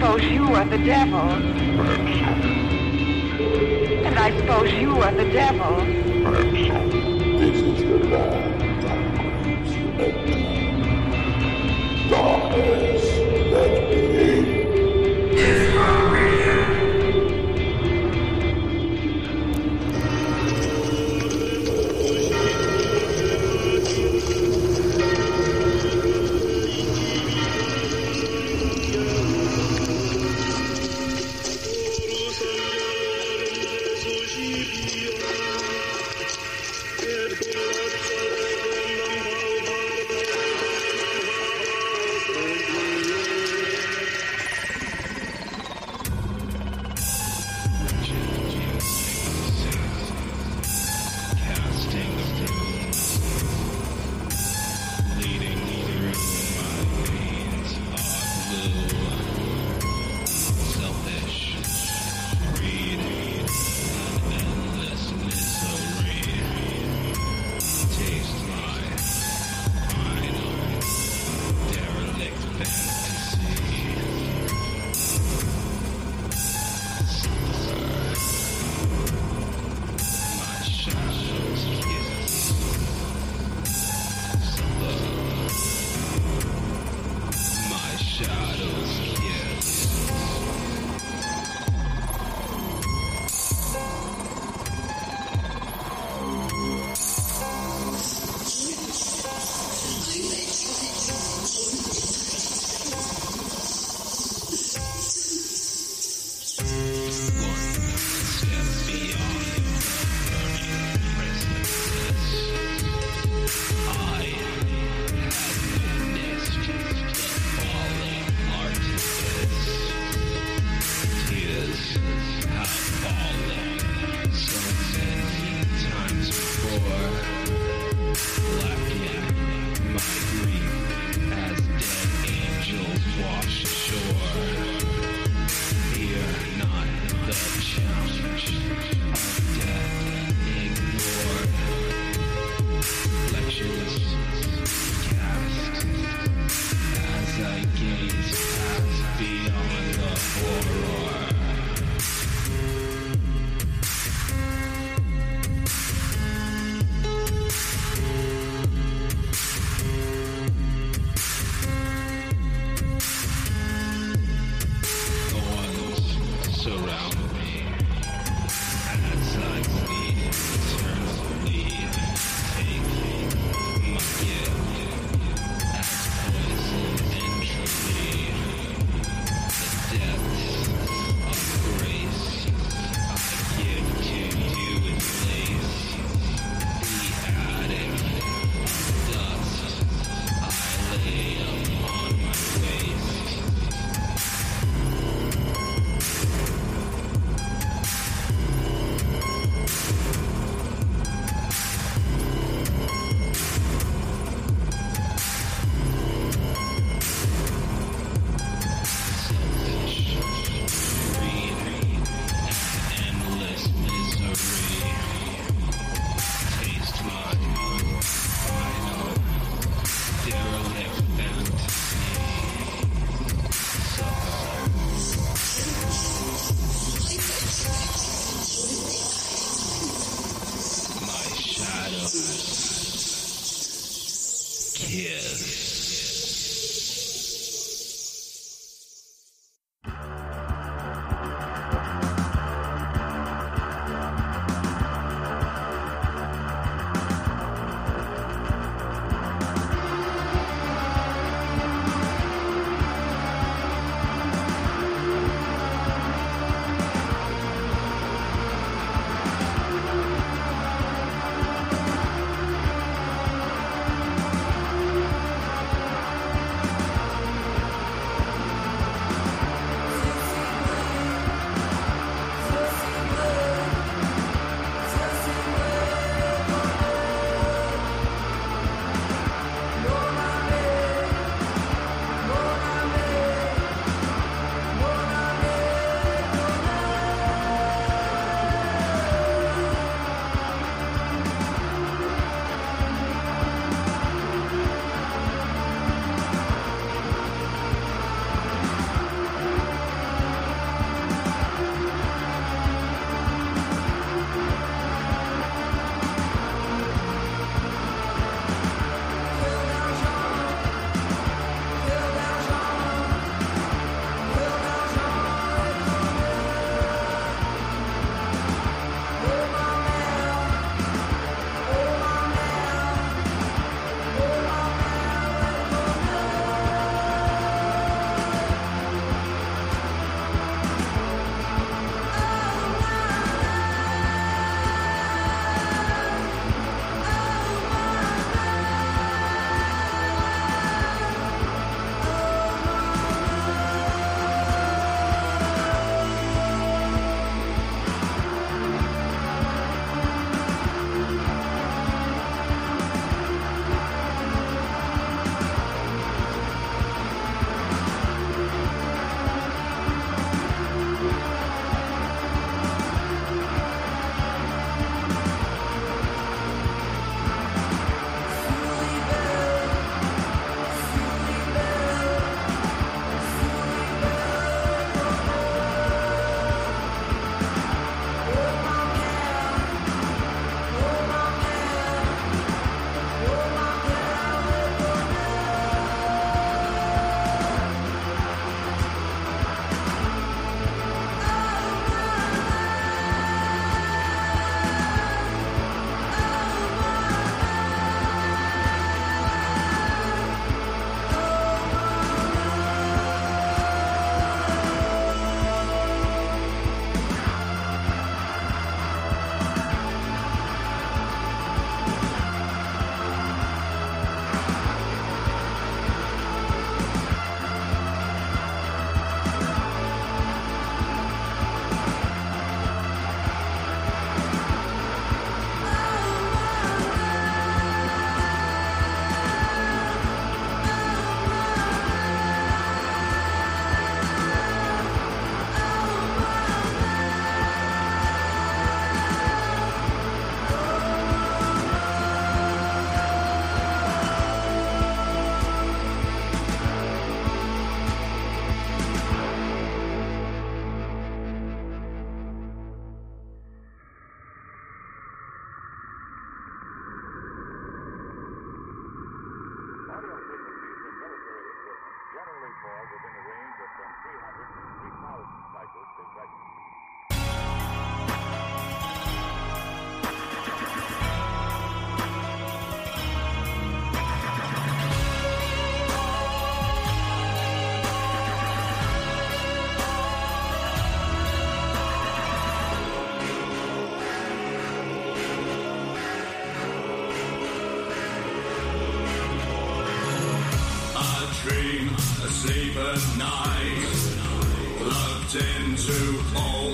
suppose you are the devil. Perhaps so. And I suppose you are the devil. Perhaps so. This is the land that creeps you. Darkness.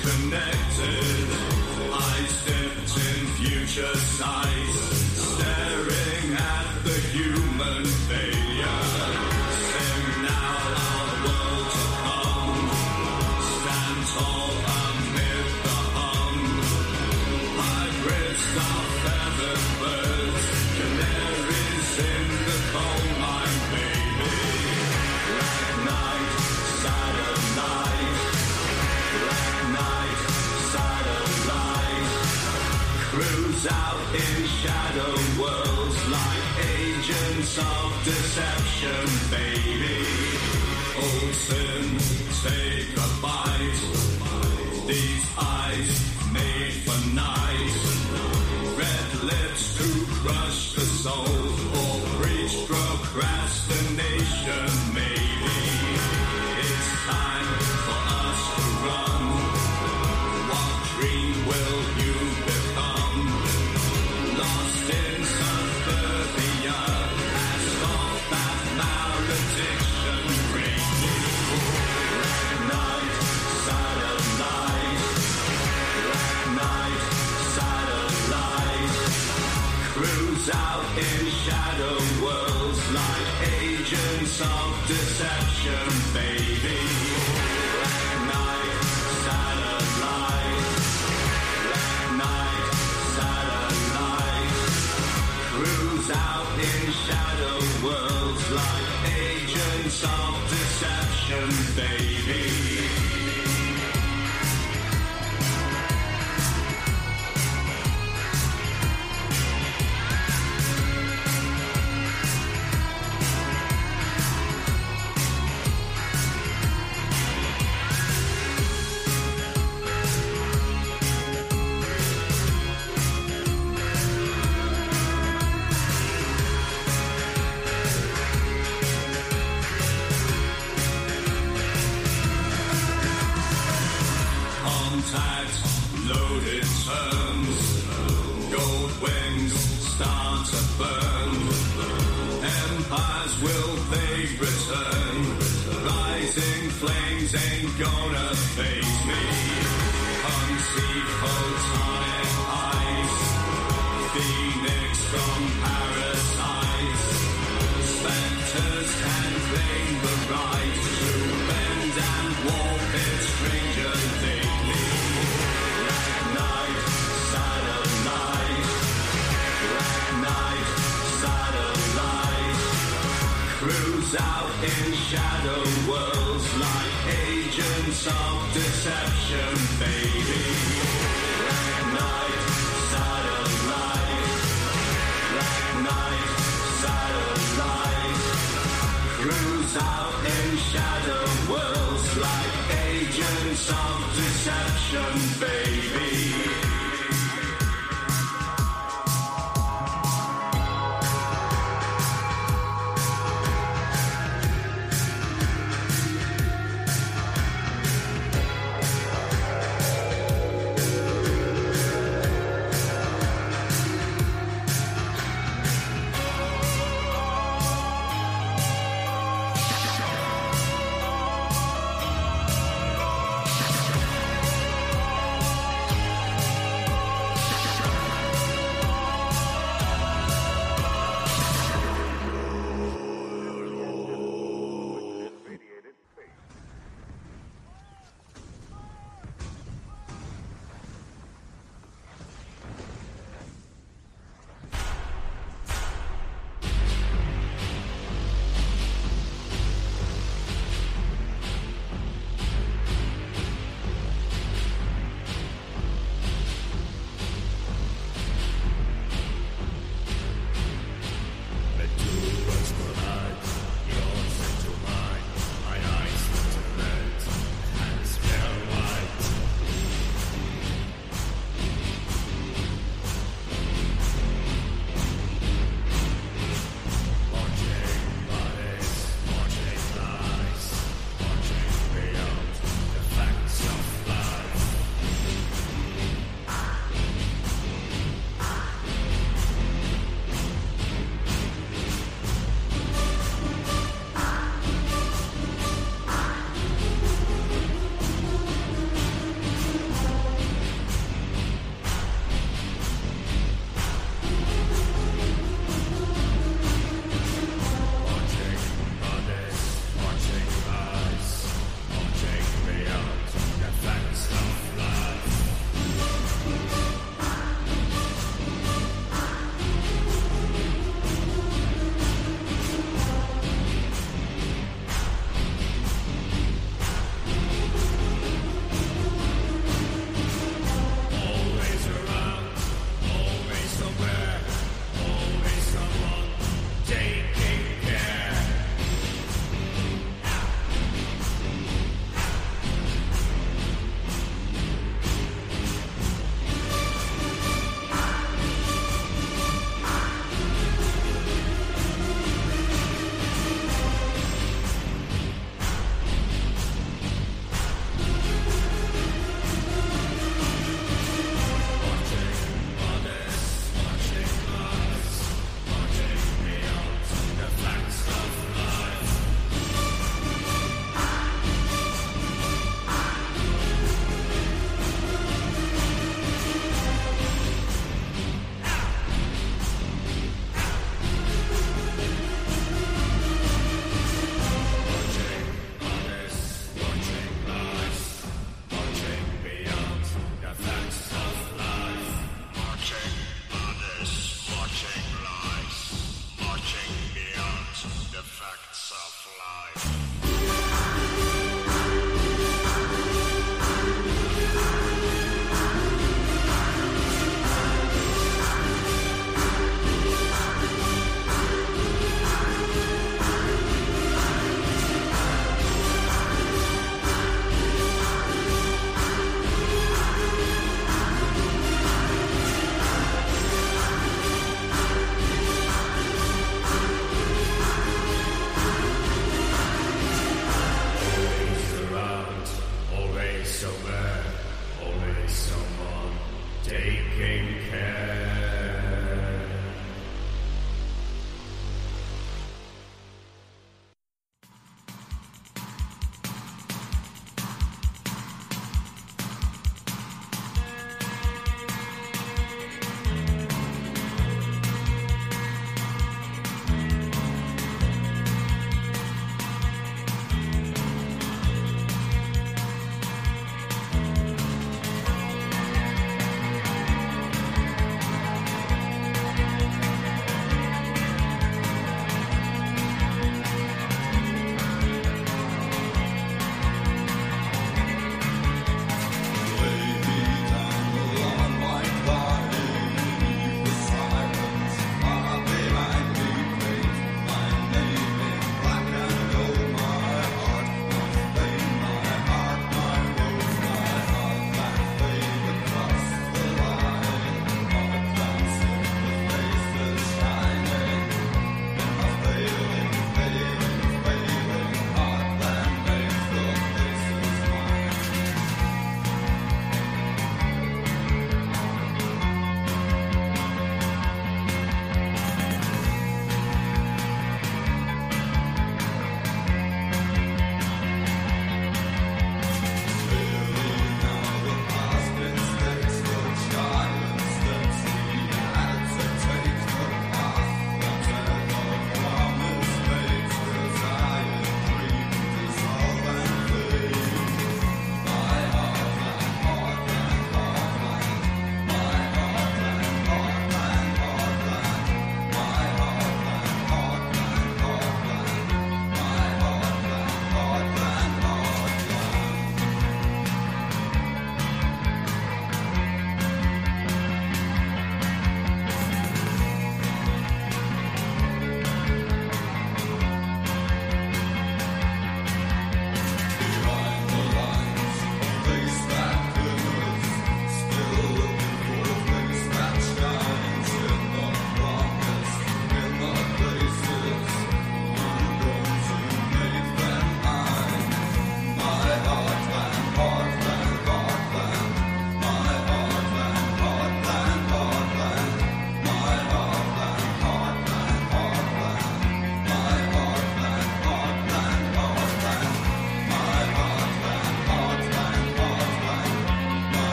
Connected. Eyes dipped in future sight.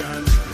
done.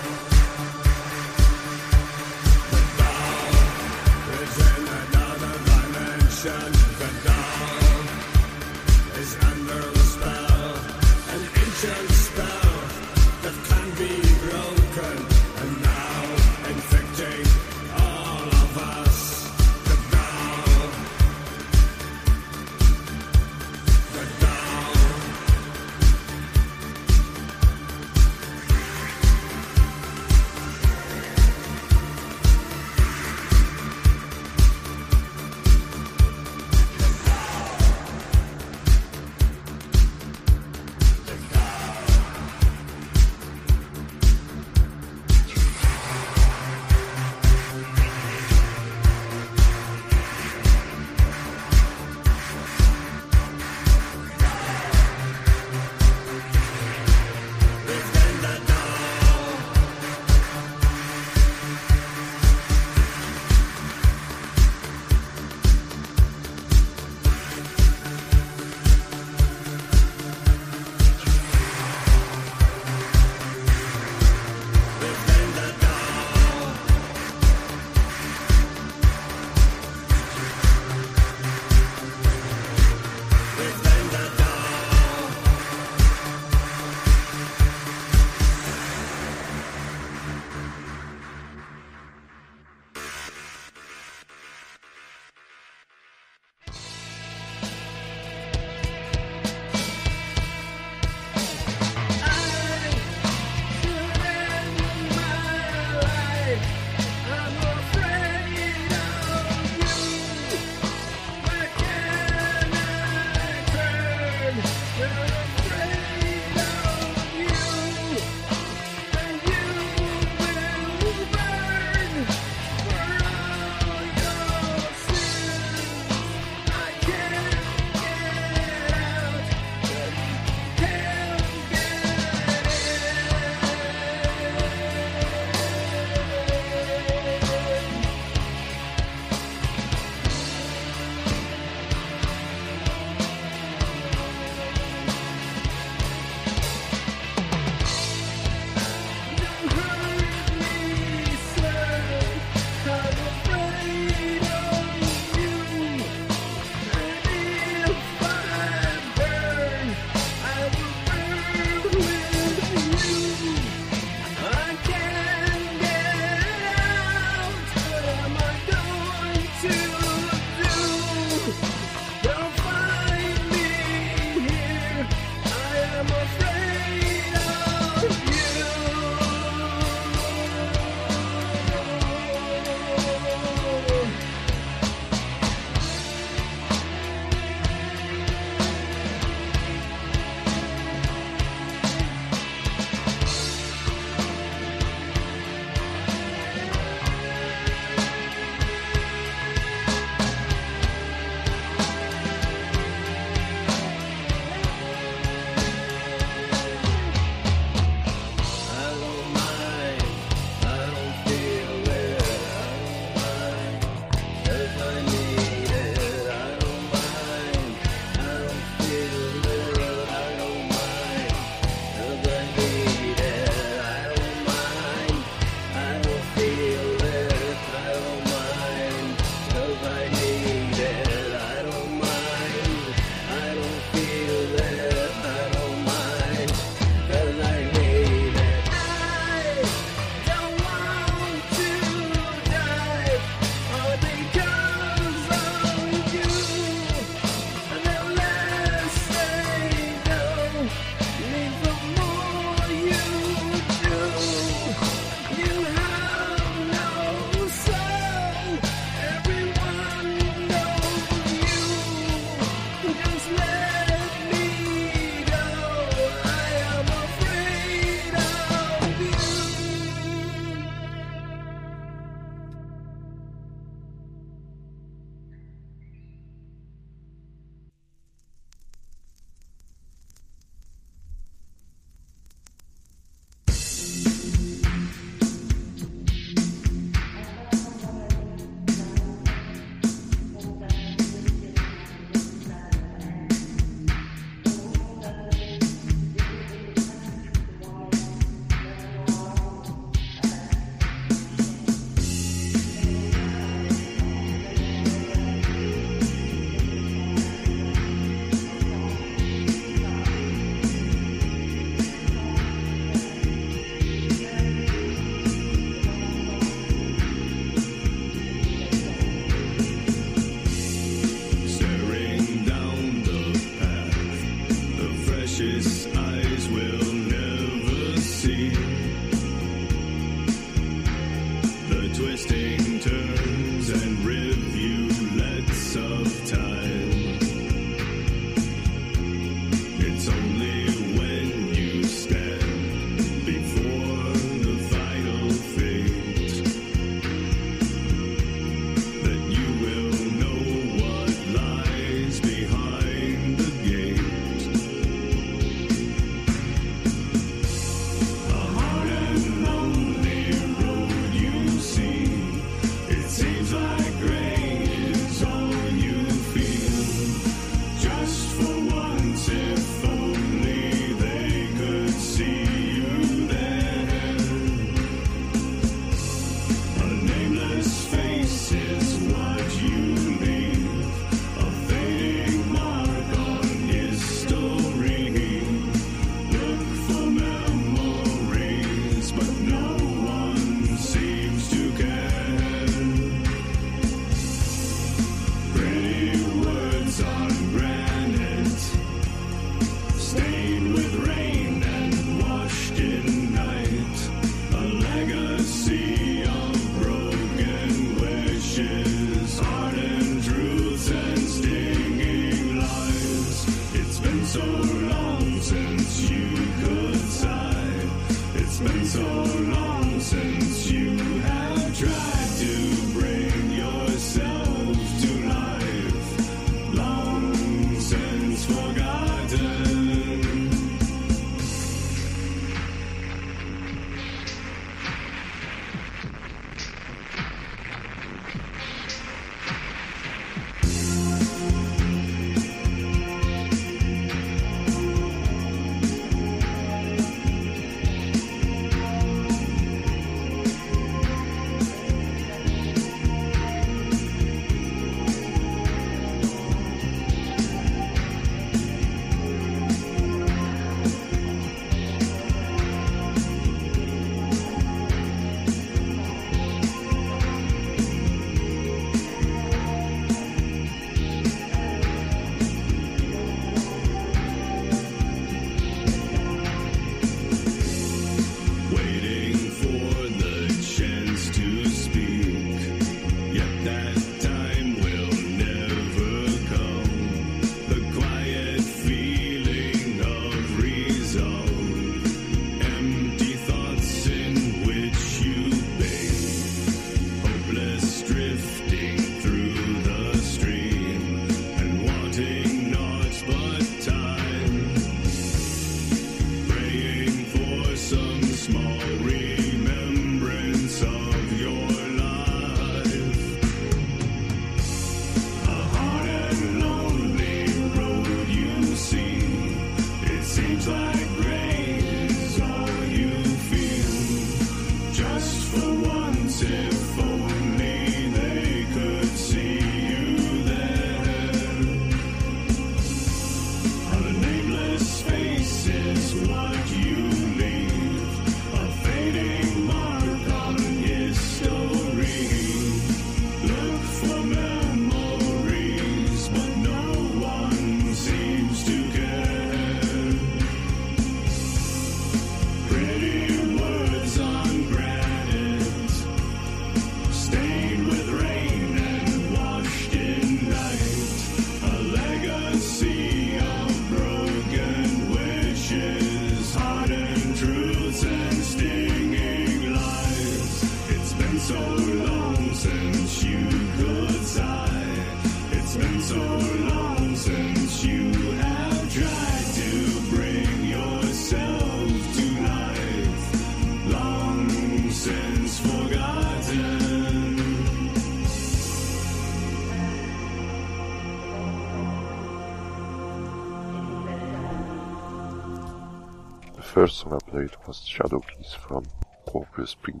Corpus Spring.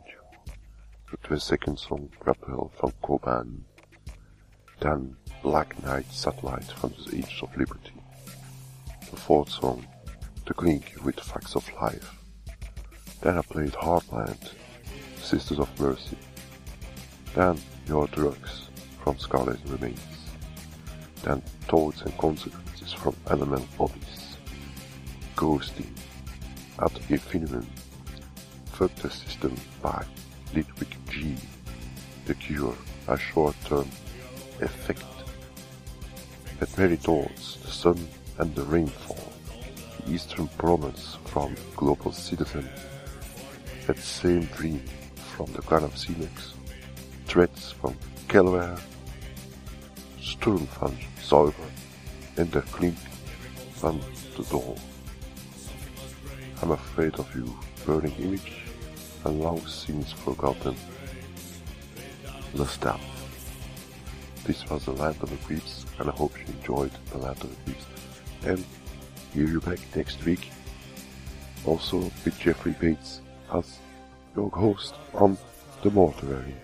The second song, Rappel from Coban. Then Black Knight Satellite from the Age of Liberty. The fourth song, The Clink with Facts of Life. Then I played Heartland, Sisters of Mercy. Then Your Drugs from Scarlet Remains. Then Thoughts and Consequences from Element Bodies. Ghosting Ad Infinitum. The System by Ludwig G. The Cure, a short-term effect. At Mary Thoughts, the sun and the rainfall. The Eastern Promise from Global Citizen. That same dream from the Clan of Xymox. Threats from Kelware. Sturm van Sauber. And the Klink van the Door. I'm afraid of you, burning image, and long since forgotten. Out. This was the Land of the Creeps, and I hope you enjoyed the Land of the Creeps. And hear you back next week. Also with Jeffrey Bates as your host on The Mortuary.